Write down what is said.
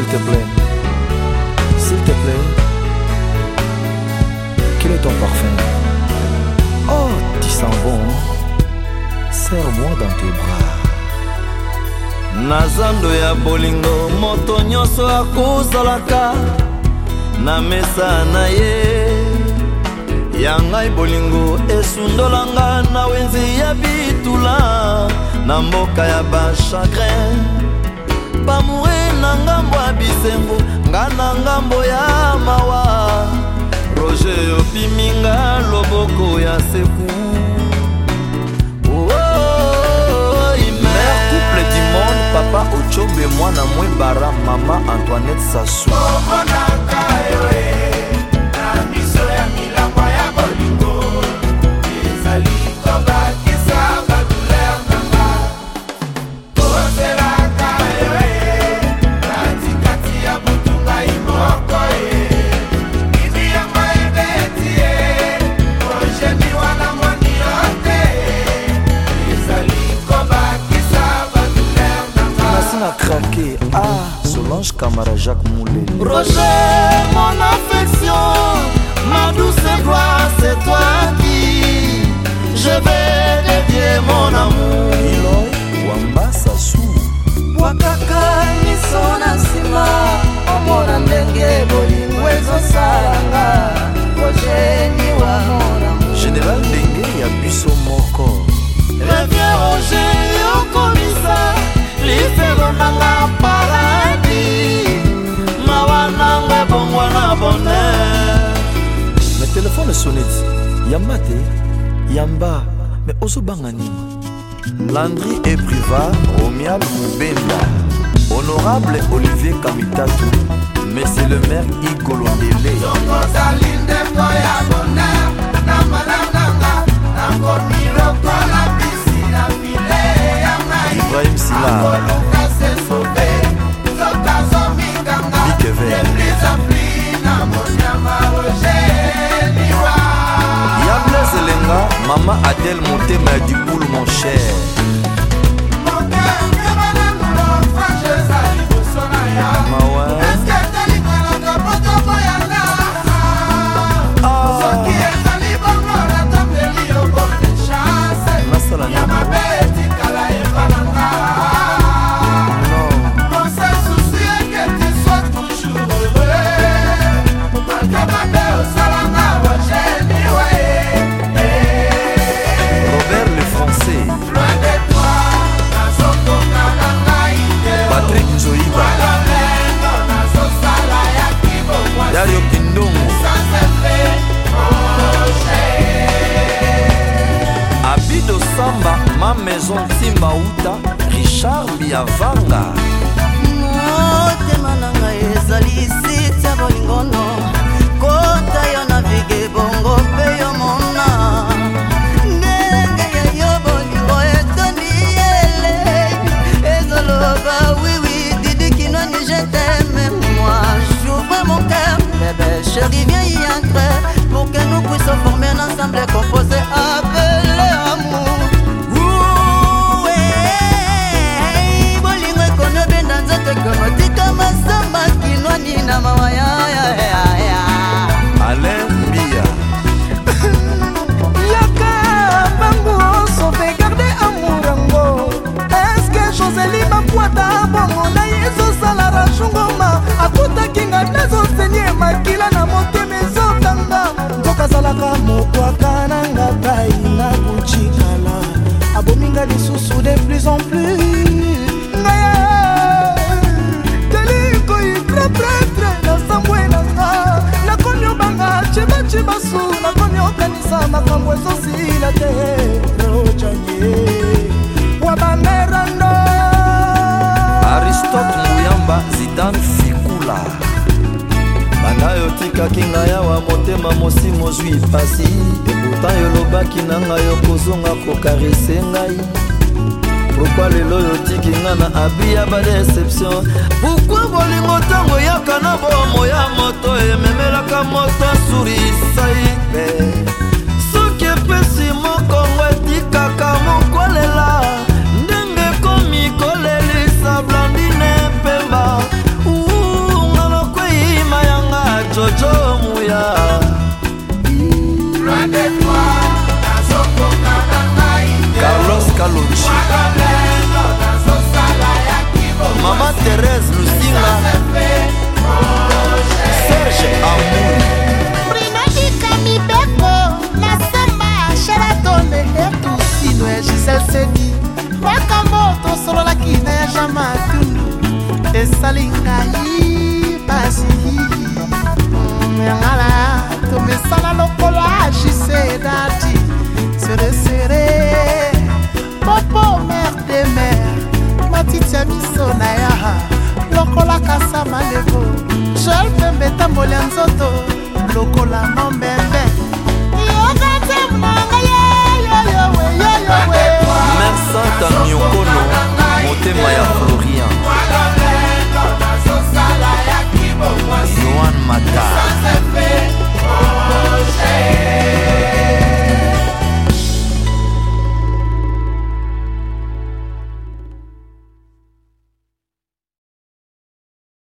s'il te plaît. S'il te plaît. Quel est ton parfum Oh, tu sens bon. Hein? Serre-moi dans tes bras. Nazando ya bolingo moto nyonso akozalaka na mesa na ye ya bolingo esundolanga na wenzi ya bitula Namoka mboka ya otiminga loboko ya seku oh, oh, oh, papa ochombe mwana mwebara mama antoinette sasua camarade Jacques Moulet. Roger, mon affection, ma douce gloire, c'est toi qui je vais dédier mon amour. soneti yamba te yamba me ozobanga nini landri epriva romial mobenda honorable olivier kamitatu monsieur le maire igolondele Elle mon thème du boule, mon cher. maison ntimba uta richard biavanga sont plus ngaya telikoi prepretre nasambwe nanga nakomi obanga cibacibasu nakomi okanisa makambo ezosila te rojanie wabangerando aristote muyamba zidane fikula banda yo otikaki ngai awa motema mosimo zwi pasi ekuta yo olobaki na ngai okozonga kokarise ngai pourkui lelo oyo otiki nga na abri ya badeception pourkui bolingo ntango eyaka na bomoya moto ememelaka moto surisai esali ngai pasi yangala tomesana lokola jisedati seresere popo mer de mer matiti ya miso na ya lokola kasa malebo jel pembe etambola nzoto lokola mombembe